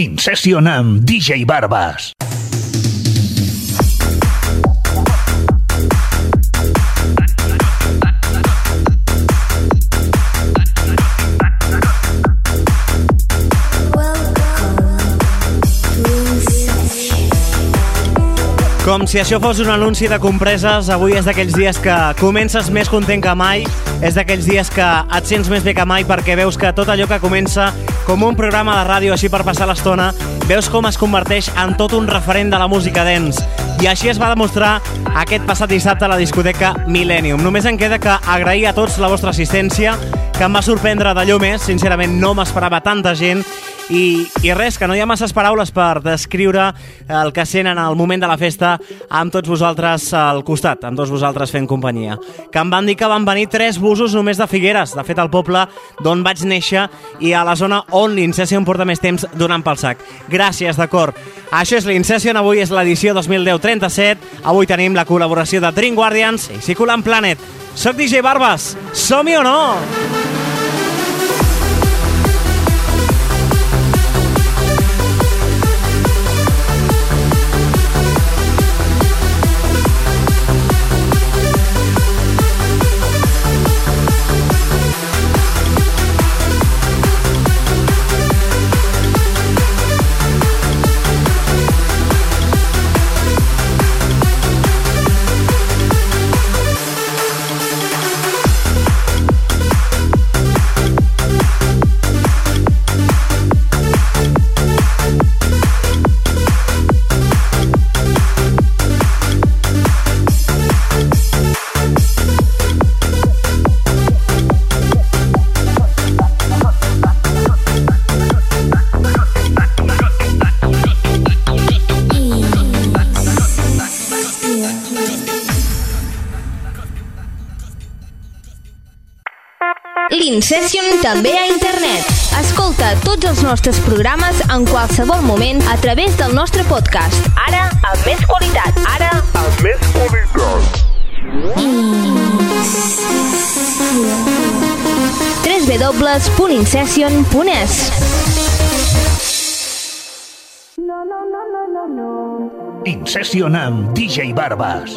In Session amb DJ Barbas. Com si això fos un anunci de compreses, avui és d'aquells dies que comences més content que mai, és d'aquells dies que et sents més bé que mai perquè veus que tot allò que comença com un programa de ràdio així per passar l'estona, veus com es converteix en tot un referent de la música dance. I així es va demostrar aquest passat dissabte a la discoteca Millennium. Només em queda que agrair a tots la vostra assistència, que em va sorprendre d'allò més, sincerament no m'esperava tanta gent, i, I res, que no hi ha masses paraules per descriure el que sent en el moment de la festa amb tots vosaltres al costat, amb tots vosaltres fent companyia. Que em van dir que van venir tres busos només de Figueres, de fet al poble d'on vaig néixer i a la zona on l'Incession porta més temps donant pel sac. Gràcies, d'acord. Això és l'Incession, avui és l'edició 2010-37, avui tenim la col·laboració de Dream Guardians i Circulant Planet. Soc DJ Barbas, som-hi o no? l'Incession també a internet. Escolta tots els nostres programes en qualsevol moment a través del nostre podcast. Ara, amb més qualitat. Ara, amb més qualitat. www.incession.es In Session amb DJ Barbas.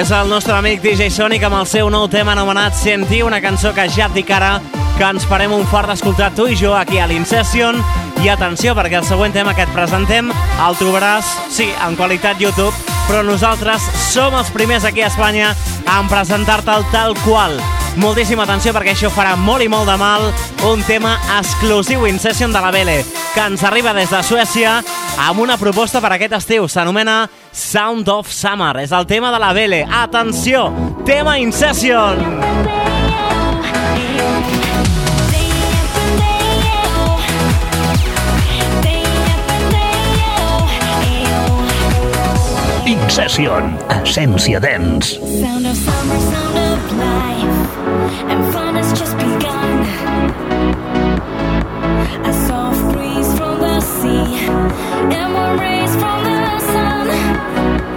És el nostre amic DJ Sonic amb el seu nou tema anomenat Senti, una cançó que ja et dic ara que ens farem un fort d'escoltar tu i jo aquí a l'Incession. I atenció, perquè el següent tema que et presentem el trobaràs, sí, en qualitat YouTube, però nosaltres som els primers aquí a Espanya en presentar-te'l tal qual. Moltíssima atenció perquè això farà molt i molt de mal un tema exclusiu Incession de la Bele que ens arriba des de Suècia amb una proposta per aquest estiu. S'anomena Sound of Summer. És el tema de la Bele. Atenció, tema Incession! Incession, Essència Dance. Sound of summer, sound of life, and fun has just begun. A soft breeze from the sea, and warm rays from the alone.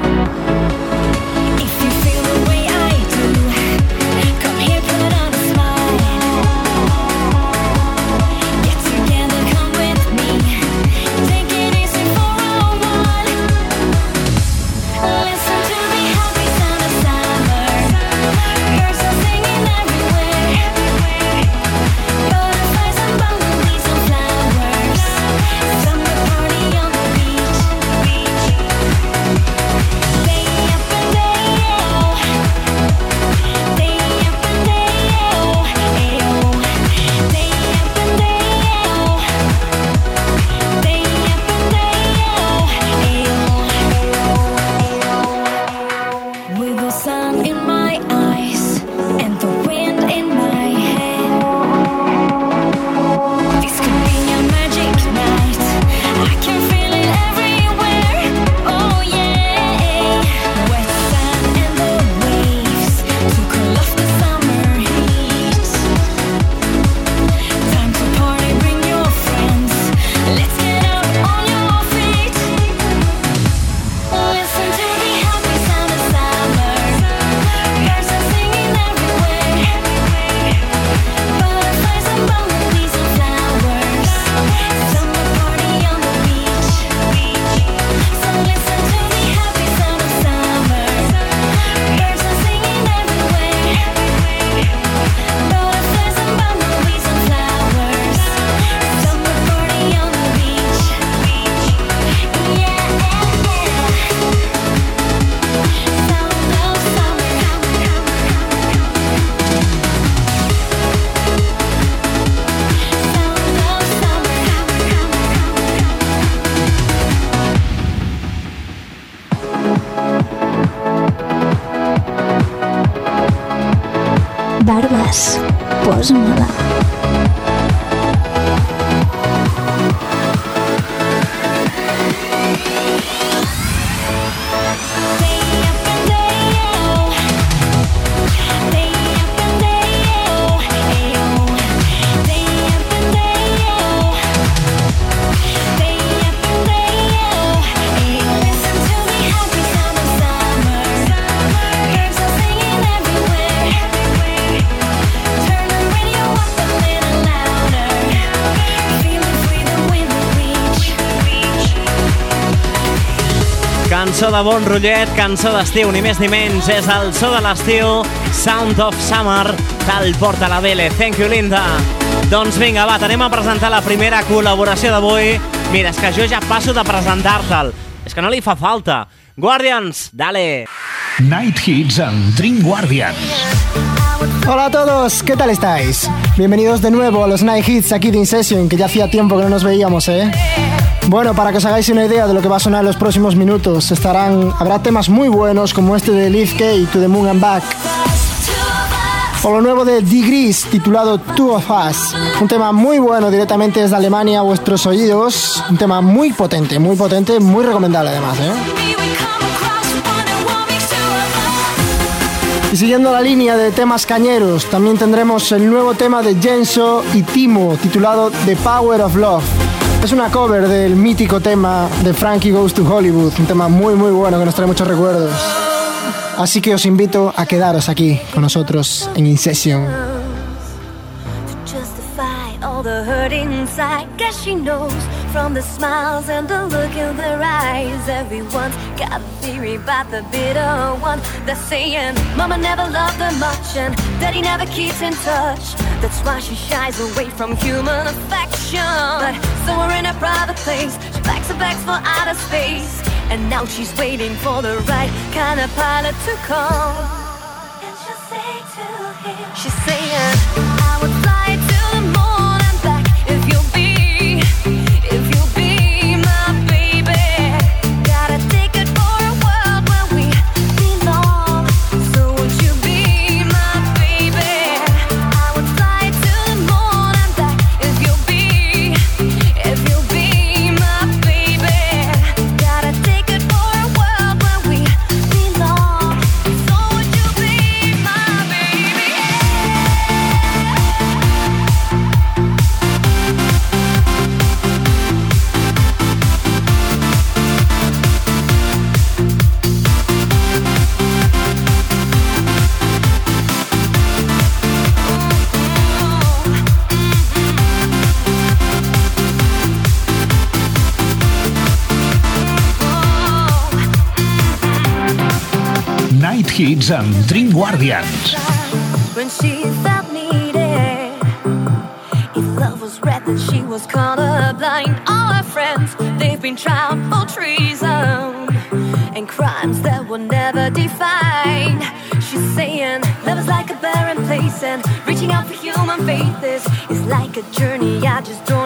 Cançó de bon rotllet, cançó d'estiu, ni més ni menys. És el so de l'estiu, Sound of Summer, tal porta la Bele. Thank you, Linda. Doncs vinga, va, tenim a presentar la primera col·laboració d'avui. Mira, és que jo ja passo de presentar-te'l. És que no li fa falta. Guardians, dale. Night Hits and Dream Guardians. Hola a todos, ¿qué tal estáis? Bienvenidos de nuevo a los Night Hits aquí de InSession, que ya hacía tiempo que no nos veíamos, ¿eh? Bueno, para que os hagáis una idea de lo que va a sonar en los próximos minutos, habrá temas muy buenos como este de Leaf K, To the Moon and Back, o lo nuevo de Degrees titulado Two of Us, un tema muy bueno directamente desde Alemania a vuestros oídos, un tema muy potente, muy potente, muy recomendable además, ¿eh? Y siguiendo la línea de temas cañeros, también tendremos el nuevo tema de Jenso y Timo, titulado The Power of Love. Es una cover del mítico tema de Frankie Goes to Hollywood, un tema muy muy bueno que nos trae muchos recuerdos. Así que os invito a quedaros aquí con nosotros en InSession. The hurt inside. Guess she knows from the smiles and the look in their eyes. Everyone's got a theory about the bitter one. They're saying, Mama never loved her much and Daddy never keeps in touch. That's why she shies away from human affection. But somewhere in a private place, she packs her bags for outer space. And now she's waiting for the right kind of pilot to come. And she'll say to him, She's saying, I would Hits amb Dream Guardians. when she felt needed. If love was red, then she was colorblind. All her friends, they've been tried for treason and crimes that were never defined. She's saying love is like a barren place, and reaching out for human faith is, is like a journey I just don't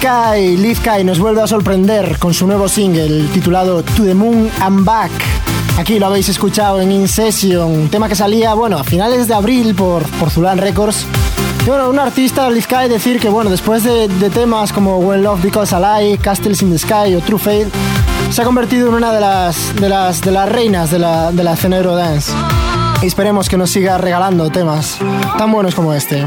Kai, Liz Kai nos vuelve a sorprender con su nuevo single titulado To the Moon and Back. Aquí lo habéis escuchado en In Session, un tema que salía, bueno, a finales de abril por, por Zulan Records. Y bueno, un artista, Liz Kai, decir que, bueno, después de, de temas como When Love Because I Lie, Castles in the Sky o True Fate, se ha convertido en una de las, de las, de las reinas de la, de la escena Eurodance. Y esperemos que nos siga regalando temas tan buenos como este.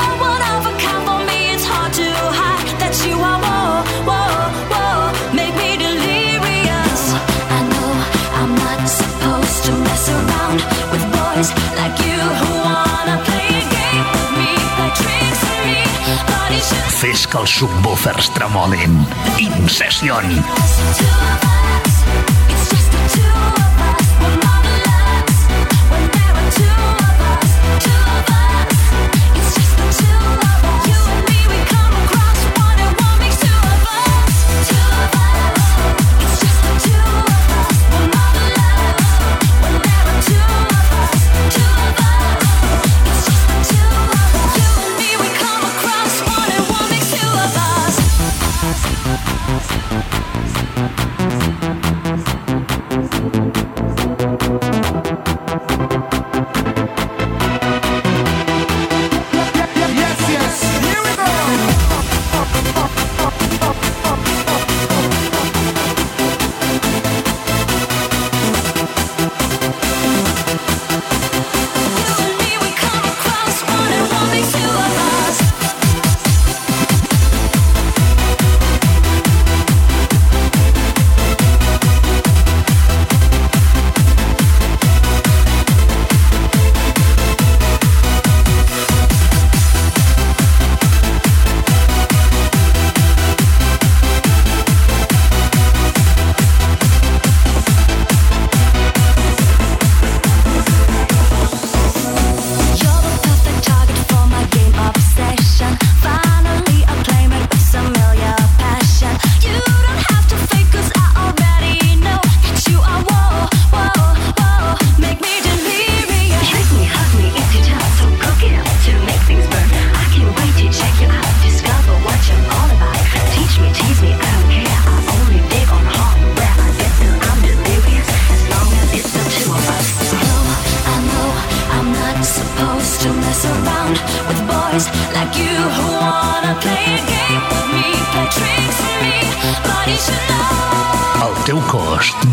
Fes que els subwoofers tremolin. In Session.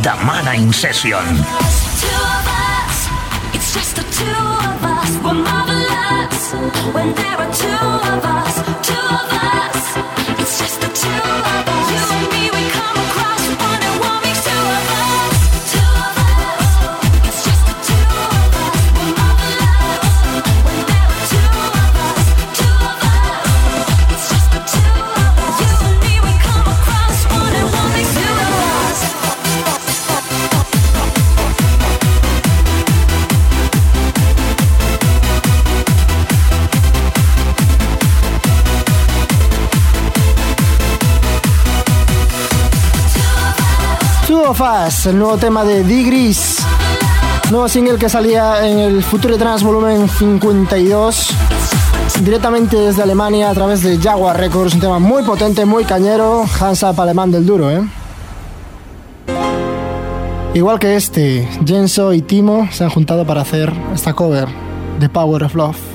Cos demana Incession. Two it's just the two of us. When there are two of us. Two of us, it's just the two el nuevo tema de Digris. Nuevo single que salía en el Future Trans volumen 52. Directamente desde Alemania a través de Jaguar Records. Un tema muy potente, muy cañero. Hands up alemán del duro, ¿eh? Igual que este, Jenso y Timo se han juntado para hacer esta cover de Power of Love.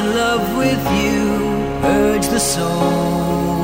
In love with you. Urge the soul.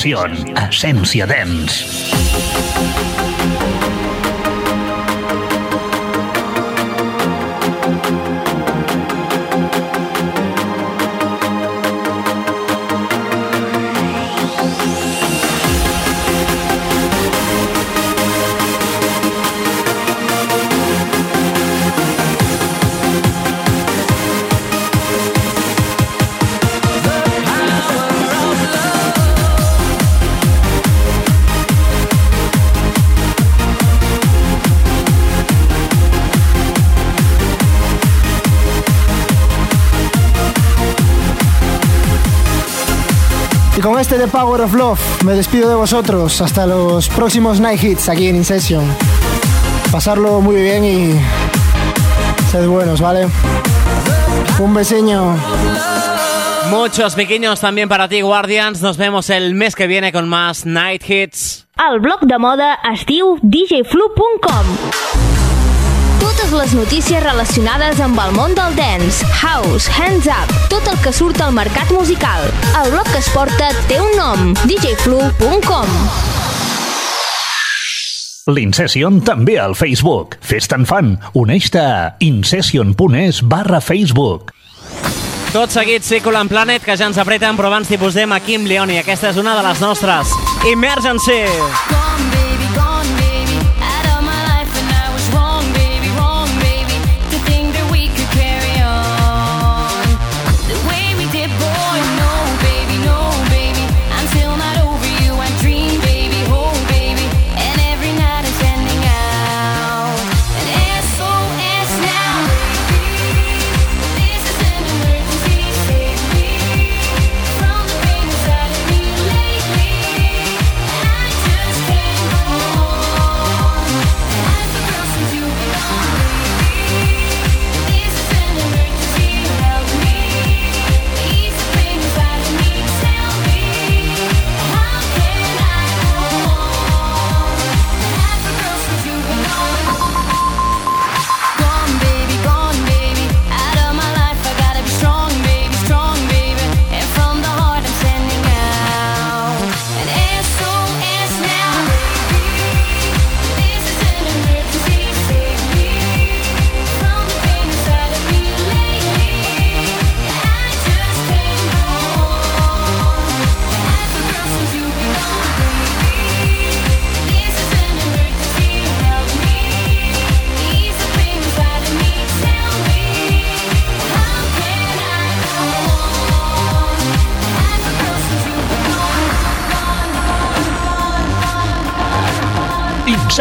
Incession, essència dens. Este de Power of Love me despido de vosotros hasta los próximos Night Hits aquí en InSession. Pasarlo muy bien y sed buenos, ¿vale? Un beseño. Muchos pequeños también para ti, Guardians. Nos vemos el mes que viene con más Night Hits. El blog de moda es diu djflu.com Totes les notícies relacionades amb el món del dance, house, hands up, tot el que surt al mercat musical. El blog que es porta té un nom, djflu.com L'Incession també al Facebook. Fes-te'n fan. Uneix-te a incession.es barra Facebook. Tot seguit, Circulant Planet, que ja ens apreten, però abans t'hi posem a Kim Leoni. Aquesta és una de les nostres. Emergency! Gone,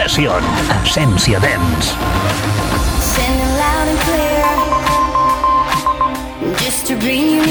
Session. Essència Dance. Sending loud and clear, just to bring you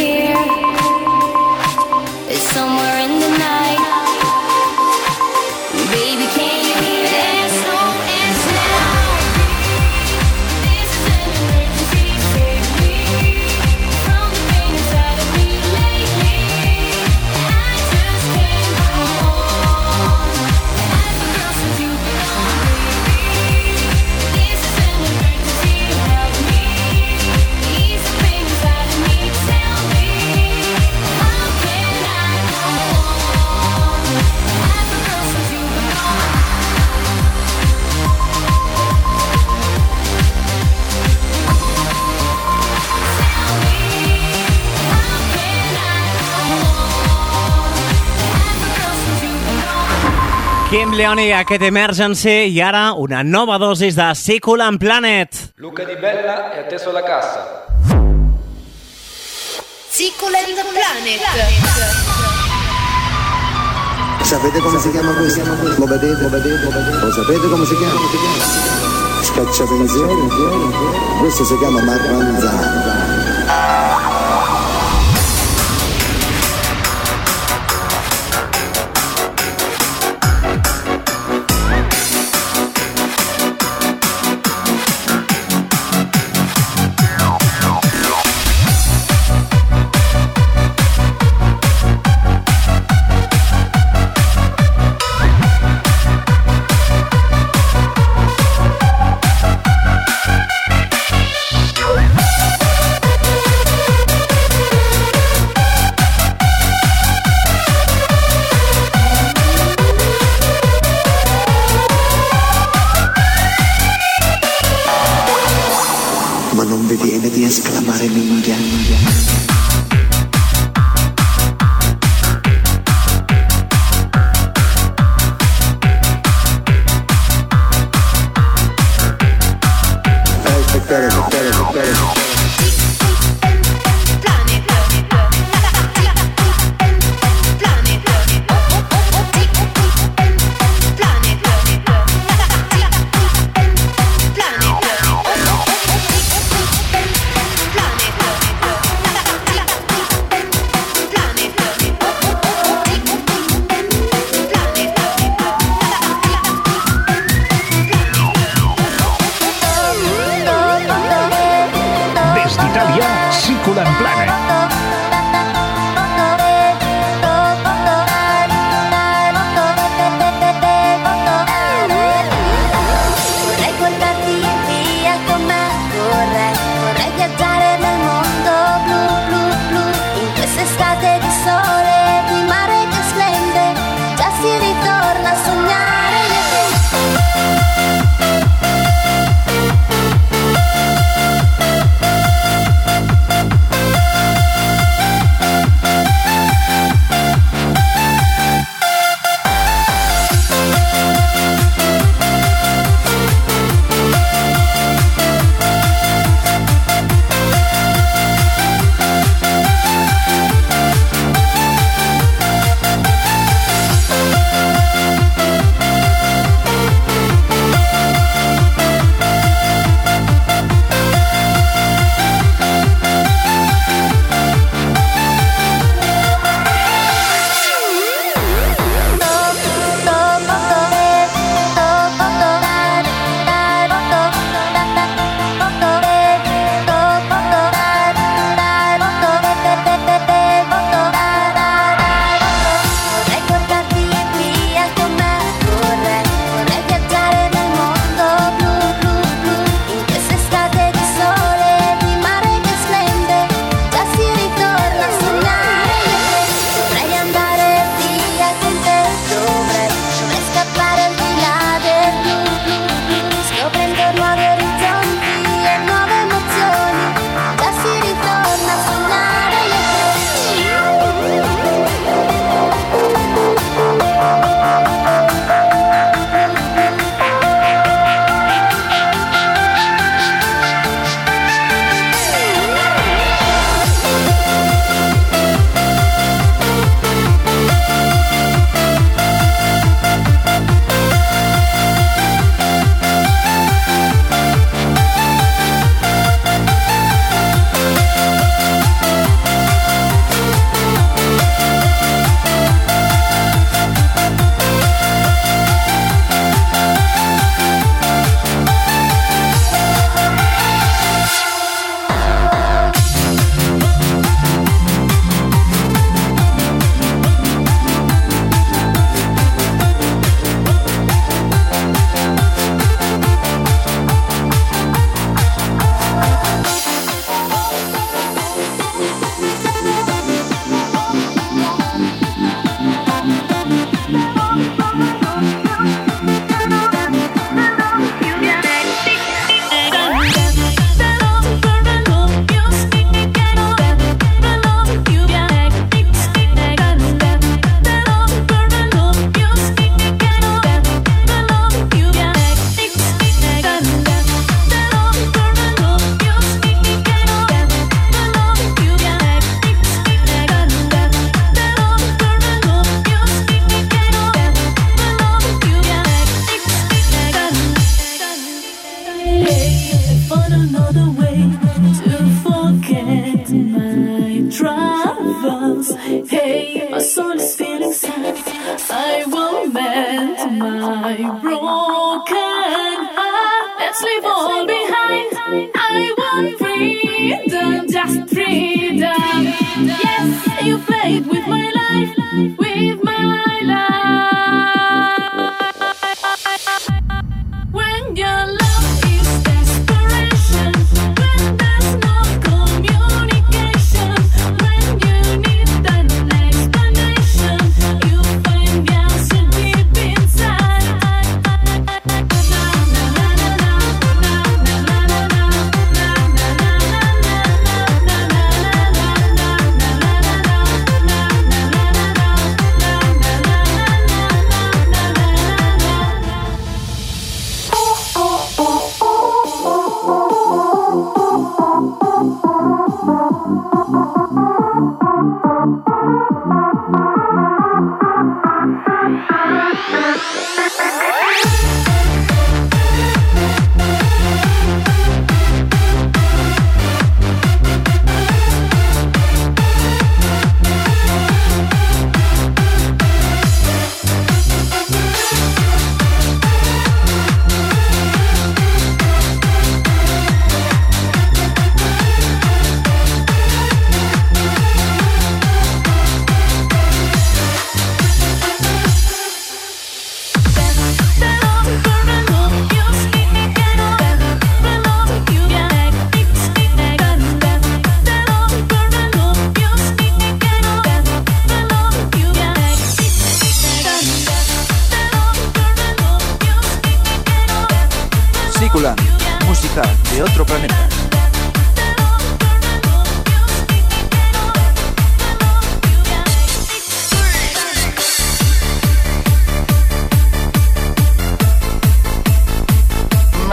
Leoni, aquest Emergency i ara una nova dosis de Siculan Planet. Luca Di Bella è atteso alla cassa. Siculan Planet. Sapete come si chiama questo? Lo vedete? Lo vedete? Lo sapete come si chiama? Scacciapensieri? Questo si chiama marranzano. Yes, you played with my life, with my life.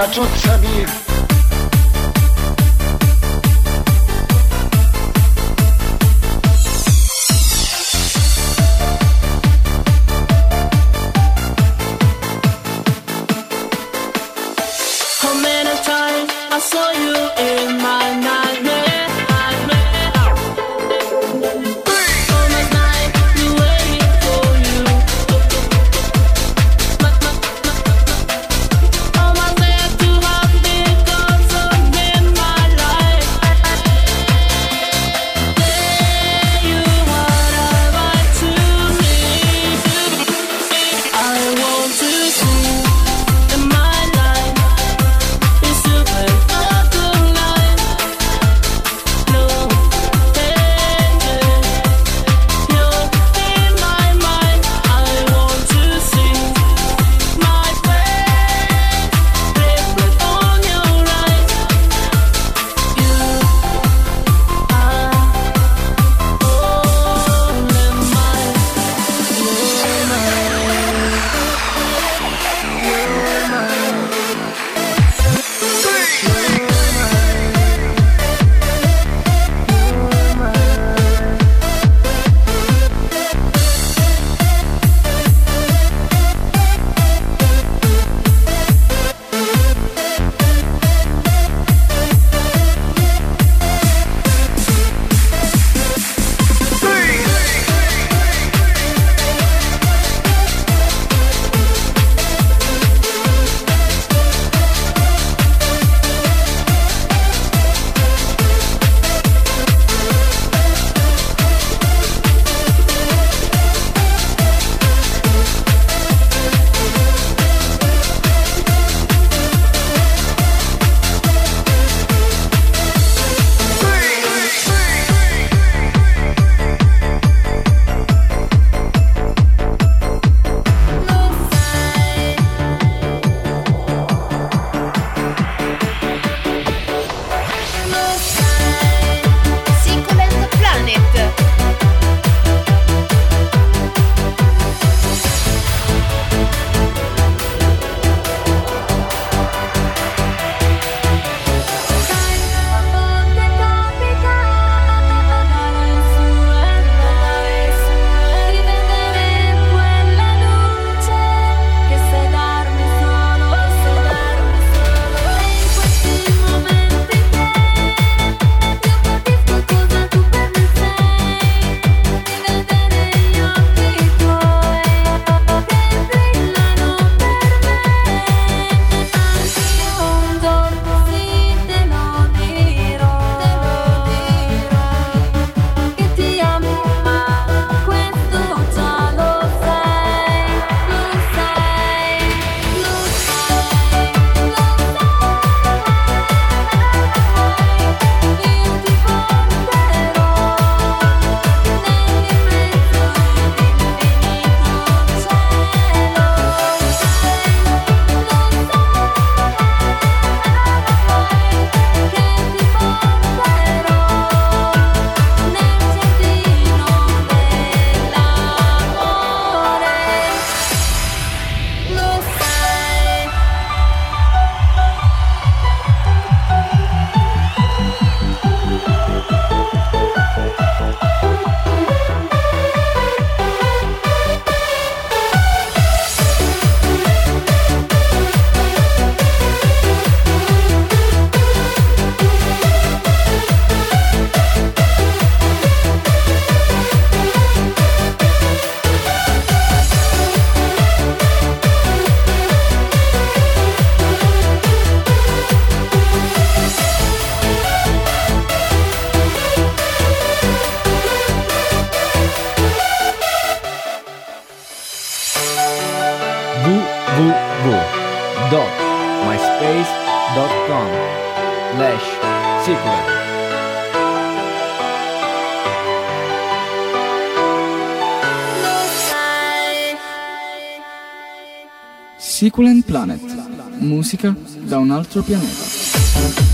تعجب شوید Sequelent Planet. Musica da un altro pianeta.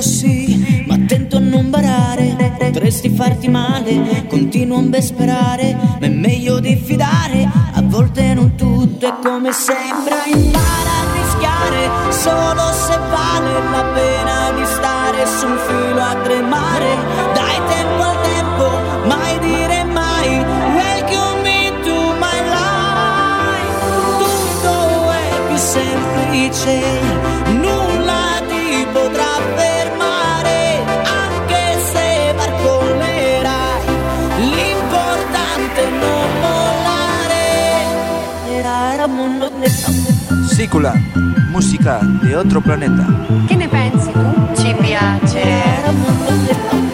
Vita è un gioco sì, ma attento a non barare, potresti farti male, continua a ben sperare, ma è meglio diffidare, a volte non tutto è come sembra, impara a rischiare, solo se vale la pena Sicula, musica de otro planeta. Che ne pensi tu? Ci piace.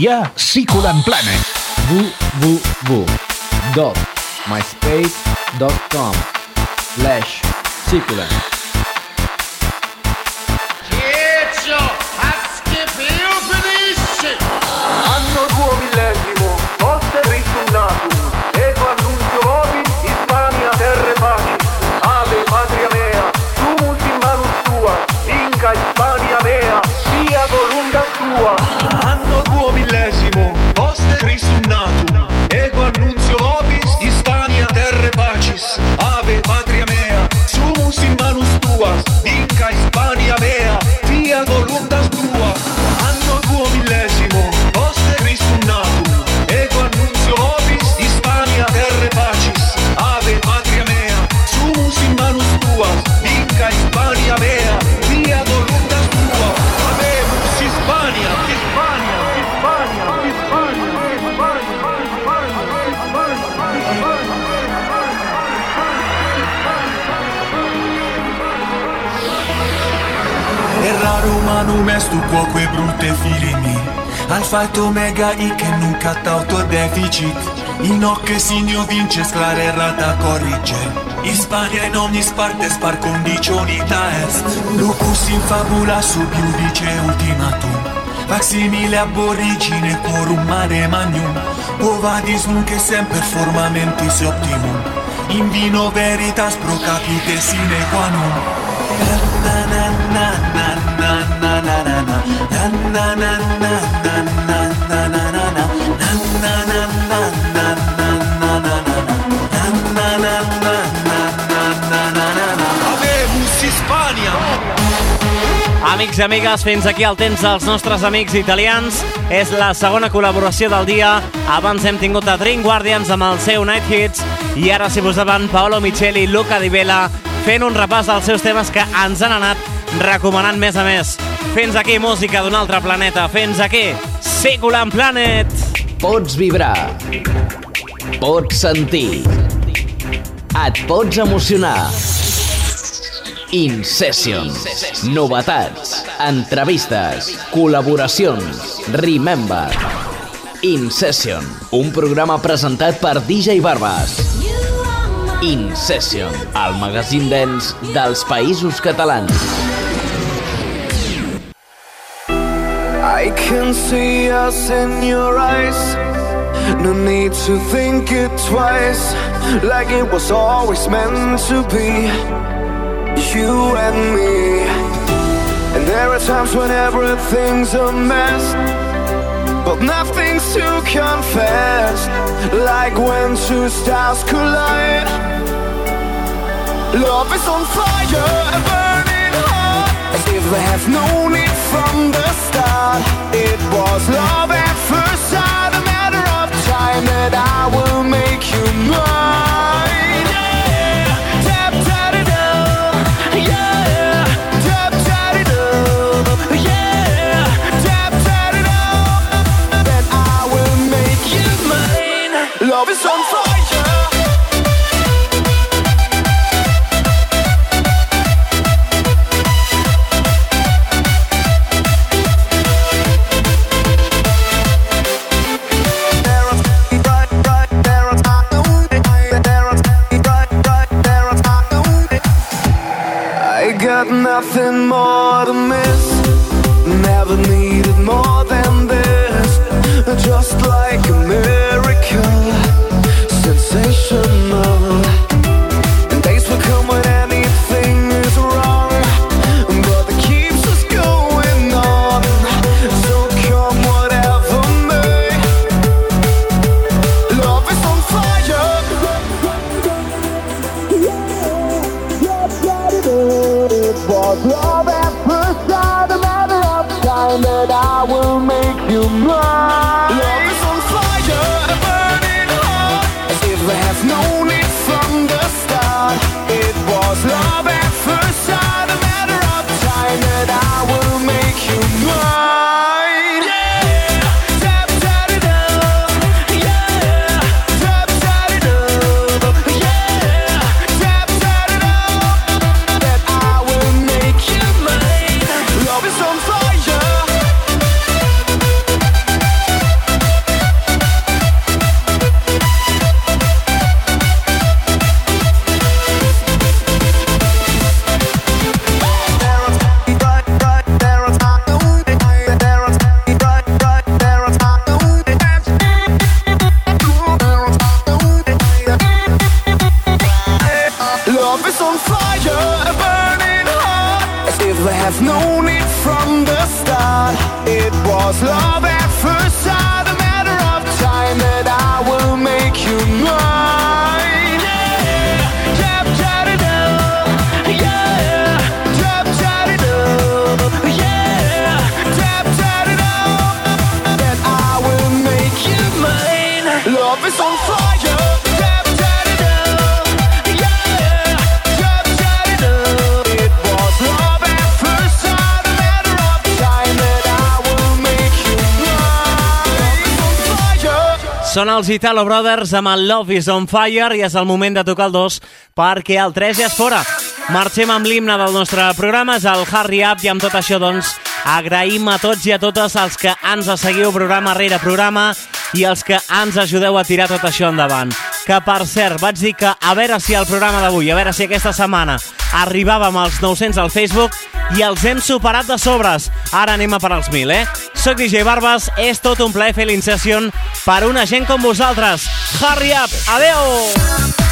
d'Itàlia, Siculan Planet. www.myspace.com slash Siculan est tu quoque brutte filimi. Alfa et omega i che nunca tauto deficit. In hoc signio vince sclare errata corrige. Hispania in omnis partes par conditionita est Lucus in fabula sub iudice ultimatum. Facsimile ab origine quorum mare magnum. Ovadis nunc semper formamentis optimum. In vino veritas pro capite sine qua non Amics i amigues, fins aquí el temps dels nostres amics italians. És la segona col·laboració del dia. Abans hem tingut a Dream Guardians amb el seu Night Hits i ara s'hi posaven Paolo Micheli i Luca Di Vella fent un repàs dels seus temes que ens han anat recomanant més a més. Fins aquí música d'un altre planeta. Fins aquí Secular Planet. Pots vibrar. Pots sentir. Et pots emocionar. In Session. Novetats, entrevistes, col·laboracions, Remember. In Session, un programa presentat per DJ Barbas. In Session, el magazín dens dels països catalans. Can see us in your eyes. No need to think it twice. Like it was always meant to be. You and me. And there are times when everything's a mess. But nothing's to confess. Like when two stars collide. Love is on fire and burning hot. As if they have known it from the start. It was love at first sight, a matter of time that I will make you mine. Yeah, tap tap it. Yeah, tap tap it. Yeah, tap tap it. Then I will make you mine. Love is on fire, a burning heart. As if I have known it from the start. It was love at first sight. Són els Italo Brothers amb el Love is on Fire i és el moment de tocar el 2 perquè el 3 ja és fora. Marxem amb l'himne del nostre programa, és el Harry Up i amb tot això doncs agraïm a tots i a totes els que ens seguiu programa rere programa i els que ens ajudeu a tirar tot això endavant. Que per cert, vaig dir que a veure si el programa d'avui, a veure si aquesta setmana arribàvem als 900 al Facebook i els hem superat de sobres. Ara anem a per als 1.000, eh? Soc DJ Barbas, és tot un plaer fer l'Incession per una gent com vosaltres. Hurry up! Adeu!